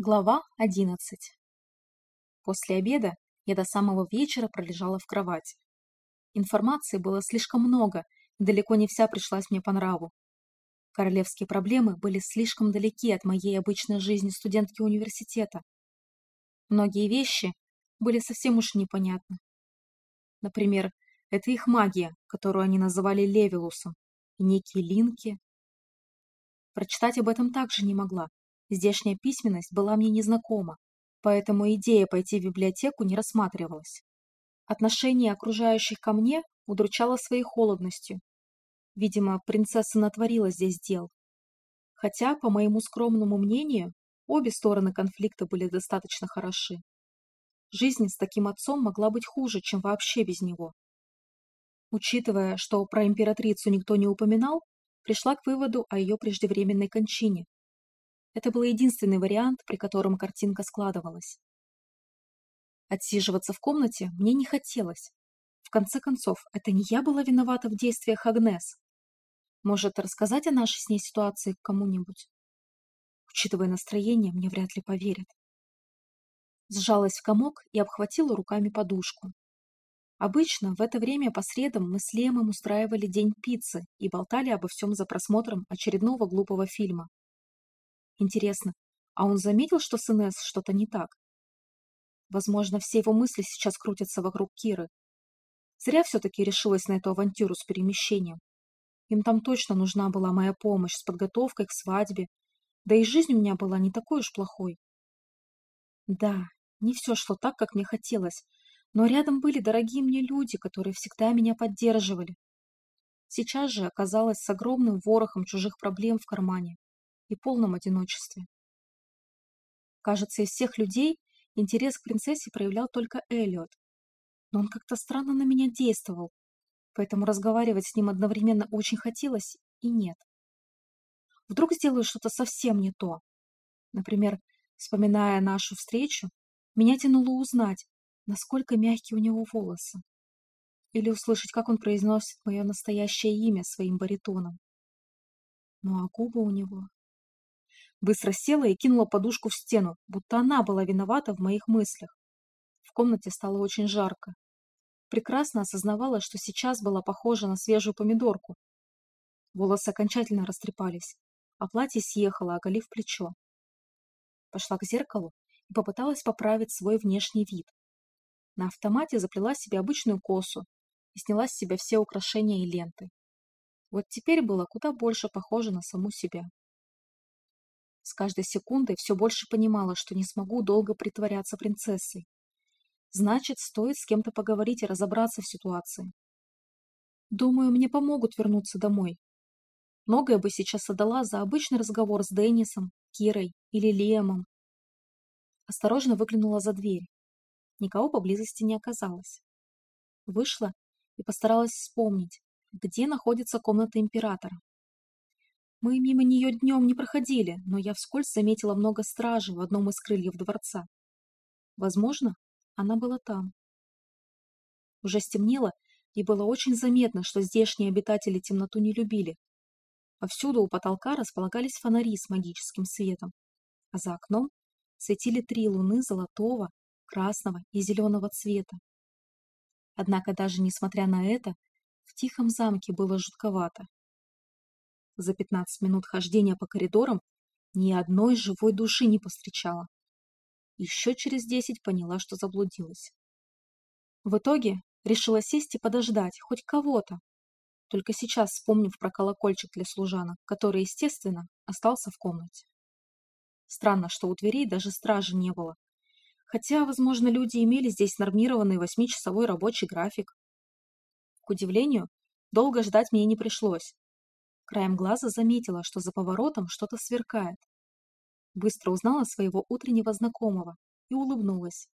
Глава 11 После обеда я до самого вечера пролежала в кровати. Информации было слишком много, и далеко не вся пришлась мне по нраву. Королевские проблемы были слишком далеки от моей обычной жизни студентки университета. Многие вещи были совсем уж непонятны. Например, это их магия, которую они называли Левелусом, и некие линки. Прочитать об этом также не могла, Здешняя письменность была мне незнакома, поэтому идея пойти в библиотеку не рассматривалась. Отношение окружающих ко мне удручало своей холодностью. Видимо, принцесса натворила здесь дел. Хотя, по моему скромному мнению, обе стороны конфликта были достаточно хороши. Жизнь с таким отцом могла быть хуже, чем вообще без него. Учитывая, что про императрицу никто не упоминал, пришла к выводу о ее преждевременной кончине. Это был единственный вариант, при котором картинка складывалась. Отсиживаться в комнате мне не хотелось. В конце концов, это не я была виновата в действиях Агнес. Может, рассказать о нашей с ней ситуации кому-нибудь? Учитывая настроение, мне вряд ли поверят. Сжалась в комок и обхватила руками подушку. Обычно в это время по средам мы с Лемом устраивали день пиццы и болтали обо всем за просмотром очередного глупого фильма. Интересно, а он заметил, что с Инесс что-то не так? Возможно, все его мысли сейчас крутятся вокруг Киры. Зря все-таки решилась на эту авантюру с перемещением. Им там точно нужна была моя помощь с подготовкой к свадьбе, да и жизнь у меня была не такой уж плохой. Да, не все шло так, как мне хотелось, но рядом были дорогие мне люди, которые всегда меня поддерживали. Сейчас же оказалась с огромным ворохом чужих проблем в кармане и полном одиночестве. Кажется, из всех людей интерес к принцессе проявлял только Эллиот, но он как-то странно на меня действовал, поэтому разговаривать с ним одновременно очень хотелось и нет. Вдруг сделаю что-то совсем не то. Например, вспоминая нашу встречу, меня тянуло узнать, насколько мягкие у него волосы. Или услышать, как он произносит мое настоящее имя своим баритоном. Ну а губы у него Быстро села и кинула подушку в стену, будто она была виновата в моих мыслях. В комнате стало очень жарко. Прекрасно осознавала, что сейчас была похожа на свежую помидорку. Волосы окончательно растрепались, а платье съехало, оголив плечо. Пошла к зеркалу и попыталась поправить свой внешний вид. На автомате заплела себе обычную косу и сняла с себя все украшения и ленты. Вот теперь было куда больше похоже на саму себя. С каждой секундой все больше понимала, что не смогу долго притворяться принцессой. Значит, стоит с кем-то поговорить и разобраться в ситуации. Думаю, мне помогут вернуться домой. Многое бы сейчас отдала за обычный разговор с Деннисом, Кирой или Лемом. Осторожно выглянула за дверь. Никого поблизости не оказалось. Вышла и постаралась вспомнить, где находится комната императора. Мы мимо нее днем не проходили, но я вскользь заметила много стражи в одном из крыльев дворца. Возможно, она была там. Уже стемнело, и было очень заметно, что здешние обитатели темноту не любили. Повсюду у потолка располагались фонари с магическим светом, а за окном светили три луны золотого, красного и зеленого цвета. Однако даже несмотря на это, в тихом замке было жутковато. За 15 минут хождения по коридорам ни одной живой души не повстречала. Еще через 10 поняла, что заблудилась. В итоге решила сесть и подождать хоть кого-то. Только сейчас вспомнив про колокольчик для служанок, который, естественно, остался в комнате. Странно, что у дверей даже стражи не было. Хотя, возможно, люди имели здесь нормированный восьмичасовой рабочий график. К удивлению, долго ждать мне не пришлось. Краем глаза заметила, что за поворотом что-то сверкает. Быстро узнала своего утреннего знакомого и улыбнулась.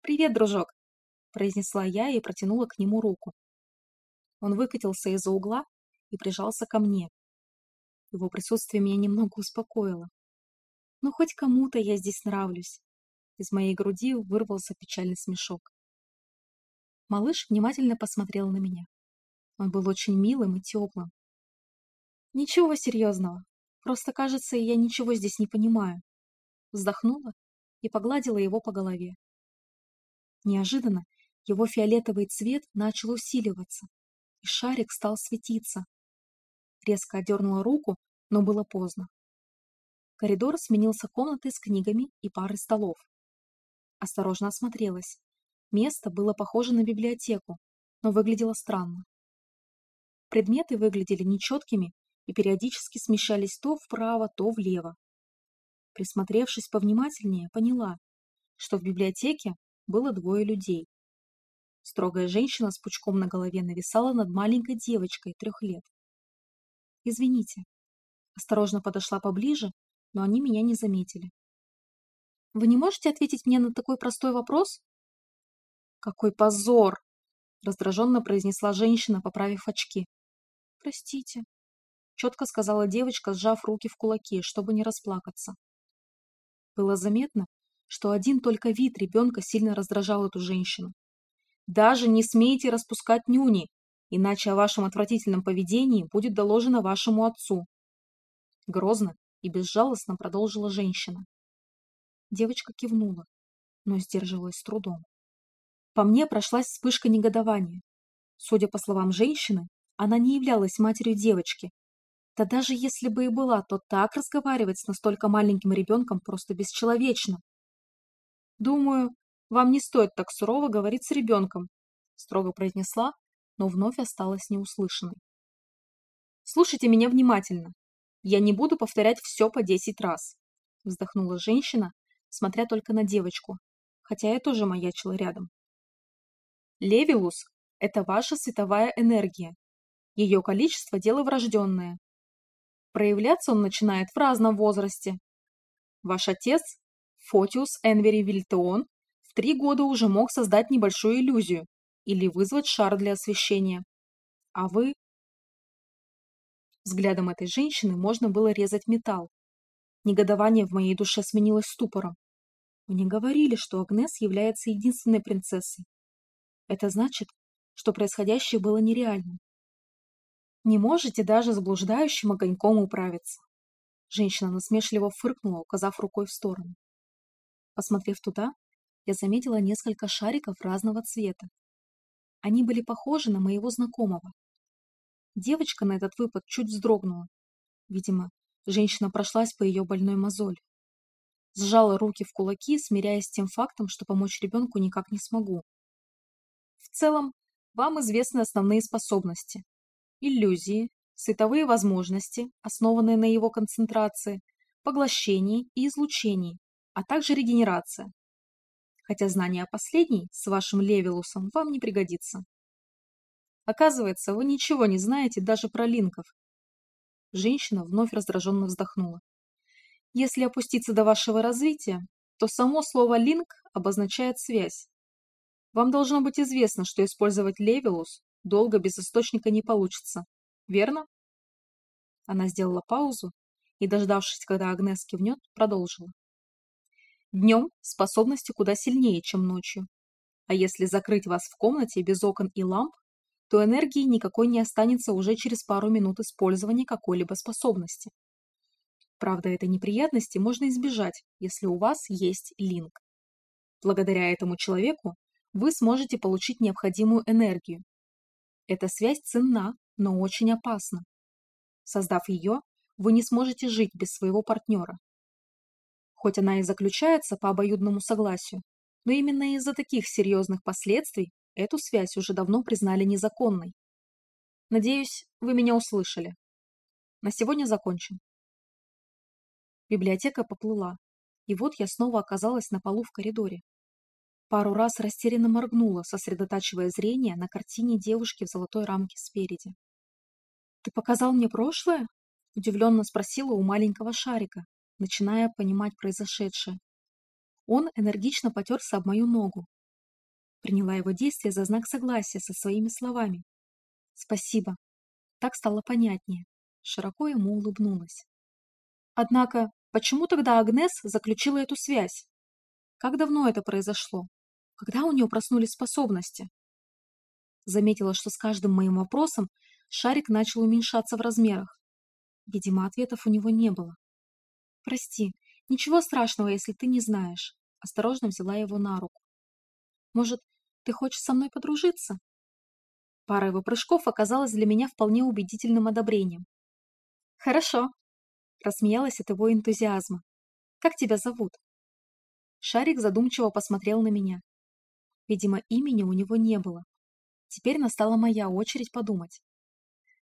«Привет, дружок!» – произнесла я и протянула к нему руку. Он выкатился из-за угла и прижался ко мне. Его присутствие меня немного успокоило. «Ну, хоть кому-то я здесь нравлюсь!» Из моей груди вырвался печальный смешок. Малыш внимательно посмотрел на меня. Он был очень милым и теплым, Ничего серьезного. Просто, кажется, я ничего здесь не понимаю. вздохнула и погладила его по голове. Неожиданно его фиолетовый цвет начал усиливаться, и шарик стал светиться. Резко отдернула руку, но было поздно. Коридор сменился комнатой с книгами и парой столов. Осторожно осмотрелась. Место было похоже на библиотеку, но выглядело странно. Предметы выглядели нечеткими и периодически смещались то вправо, то влево. Присмотревшись повнимательнее, поняла, что в библиотеке было двое людей. Строгая женщина с пучком на голове нависала над маленькой девочкой трех лет. «Извините». Осторожно подошла поближе, но они меня не заметили. «Вы не можете ответить мне на такой простой вопрос?» «Какой позор!» — раздраженно произнесла женщина, поправив очки. «Простите», — четко сказала девочка, сжав руки в кулаки, чтобы не расплакаться. Было заметно, что один только вид ребенка сильно раздражал эту женщину. «Даже не смейте распускать нюни, иначе о вашем отвратительном поведении будет доложено вашему отцу». Грозно и безжалостно продолжила женщина. Девочка кивнула, но сдерживалась с трудом. По мне прошлась вспышка негодования. Судя по словам женщины, она не являлась матерью девочки, да даже если бы и была, то так разговаривать с настолько маленьким ребенком просто бесчеловечно. «Думаю, вам не стоит так сурово говорить с ребенком», строго произнесла, но вновь осталась неуслышанной. «Слушайте меня внимательно. Я не буду повторять все по десять раз», вздохнула женщина, смотря только на девочку, хотя я тоже маячила рядом. Левилус – это ваша световая энергия. Ее количество – дело врожденное, Проявляться он начинает в разном возрасте. Ваш отец, Фотиус Энвери Вильтеон, в три года уже мог создать небольшую иллюзию или вызвать шар для освещения. А вы... Взглядом этой женщины можно было резать металл. Негодование в моей душе сменилось ступором. Мне говорили, что Агнес является единственной принцессой. Это значит, что происходящее было нереальным. Не можете даже с блуждающим огоньком управиться. Женщина насмешливо фыркнула, указав рукой в сторону. Посмотрев туда, я заметила несколько шариков разного цвета. Они были похожи на моего знакомого. Девочка на этот выпад чуть вздрогнула. Видимо, женщина прошлась по ее больной мозоль. Сжала руки в кулаки, смиряясь с тем фактом, что помочь ребенку никак не смогу. В целом, вам известны основные способности, иллюзии, световые возможности, основанные на его концентрации, поглощении и излучении, а также регенерация. Хотя знание о последней с вашим Левелусом вам не пригодится. Оказывается, вы ничего не знаете даже про линков. Женщина вновь раздраженно вздохнула. Если опуститься до вашего развития, то само слово «линк» обозначает связь. Вам должно быть известно, что использовать Левелус долго без источника не получится. Верно? Она сделала паузу и, дождавшись, когда Агнес кивнет, продолжила. Днем способности куда сильнее, чем ночью. А если закрыть вас в комнате без окон и ламп, то энергии никакой не останется уже через пару минут использования какой-либо способности. Правда, этой неприятности можно избежать, если у вас есть линк. Благодаря этому человеку вы сможете получить необходимую энергию, эта связь ценна, но очень опасна. Создав ее, вы не сможете жить без своего партнера. Хоть она и заключается по обоюдному согласию, но именно из-за таких серьезных последствий эту связь уже давно признали незаконной. Надеюсь, вы меня услышали. На сегодня закончим. Библиотека поплыла, и вот я снова оказалась на полу в коридоре. Пару раз растерянно моргнула, сосредотачивая зрение на картине девушки в золотой рамке спереди. «Ты показал мне прошлое?» – удивленно спросила у маленького шарика, начиная понимать произошедшее. Он энергично потерся об мою ногу. Приняла его действие за знак согласия со своими словами. «Спасибо». Так стало понятнее. Широко ему улыбнулась. Однако, почему тогда Агнес заключила эту связь? Как давно это произошло? Когда у нее проснулись способности? Заметила, что с каждым моим вопросом шарик начал уменьшаться в размерах. Видимо, ответов у него не было. «Прости, Ничего страшного, если ты не знаешь. Осторожно взяла его на руку. Может, ты хочешь со мной подружиться? Пара его прыжков оказалась для меня вполне убедительным одобрением. Хорошо. Рассмеялась от его энтузиазма. Как тебя зовут? Шарик задумчиво посмотрел на меня. Видимо, имени у него не было. Теперь настала моя очередь подумать.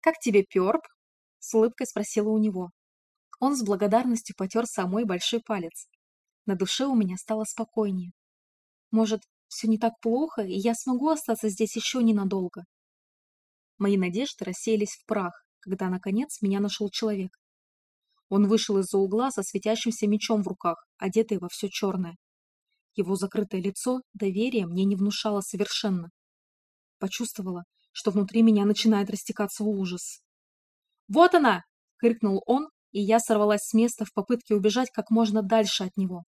«Как тебе перп?» — с улыбкой спросила у него. Он с благодарностью потер самой большой палец. На душе у меня стало спокойнее. Может, все не так плохо, и я смогу остаться здесь еще ненадолго? Мои надежды рассеялись в прах, когда, наконец, меня нашел человек. Он вышел из-за угла со светящимся мечом в руках, одетый во все черное. Его закрытое лицо доверия мне не внушало совершенно. Почувствовала, что внутри меня начинает растекаться ужас. «Вот она!» — крикнул он, и я сорвалась с места в попытке убежать как можно дальше от него.